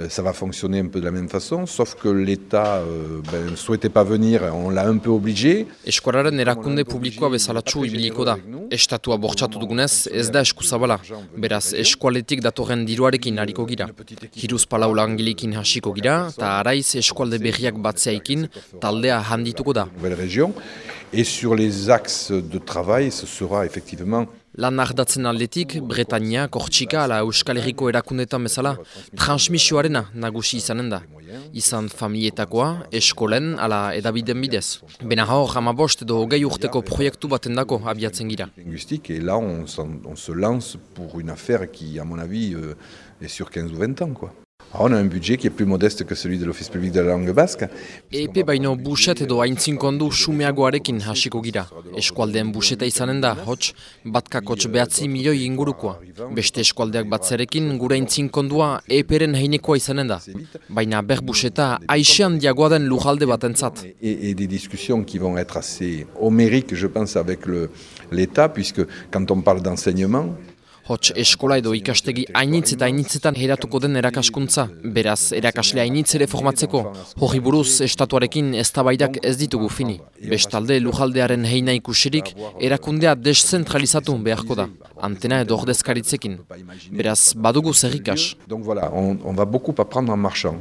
Euh, ça va fonctionner un peu de la même façon, sauf que l'État euh, ben, ne souhaitait pas venir, on l'a un peu obligé. Eskuararen erakunde publikoa bezalatxu ibiliko da. Estatua bortxatu dugunez, ez da eskuzabala. Beraz, eskualetik datorren diruarekin hariko gira. Hiruz palau langilikin hasiko gira, eta araiz eskualde berriak batzeaikin taldea handituko da. Et sur les axes de travail, ce sera effectivement Lan ardatzen aldetik, Bretania, Kortxika, ala Euskal Herriko erakundetan bezala, transmisioarena nagusi izanen da. Izan familietakoa, eskolen, ala edabiden bidez. Bena hor, hamabost edo hogei urteko proiektu baten dako abiatzen gira. Et là on, on se lance pour une affaire qui, à mon avis, euh, est sur 15 ou 20 ans. Quoi. On a un budget qui est plus modeste que celui de l'Office public de la langue basque. Epe baino buset edo haintzinkondu sumeagoarekin hasiko gira. Eskualdeen buseta izanen da, hots, batkakotx behatzi milioi ingurukoa. Beste eskualdeak batzerekin gure haintzinkondua eperen heinekoa izanen da. Baina ber buseta aixean diagoa den lujalde batentzat. Et, et des discussions qui vont être assez homériques, je pense, avec l'État, puisque quand on parle d'enseignement, Hots eskola edo ikastegi hainitz eta hainitzetan heratuko den erakaskuntza. Beraz, erakasle hainitz ere formatzeko. Hori buruz, estatuarekin eztabaidak ez ditugu fini. Bestalde, lujaldearen heina ikusirik, erakundea deszentralizatu beharko da. Antena edo ordezkaritzekin. Beraz, badugu zerrikas. Donc voilà, on, on va beaucoup apprendre en marchant.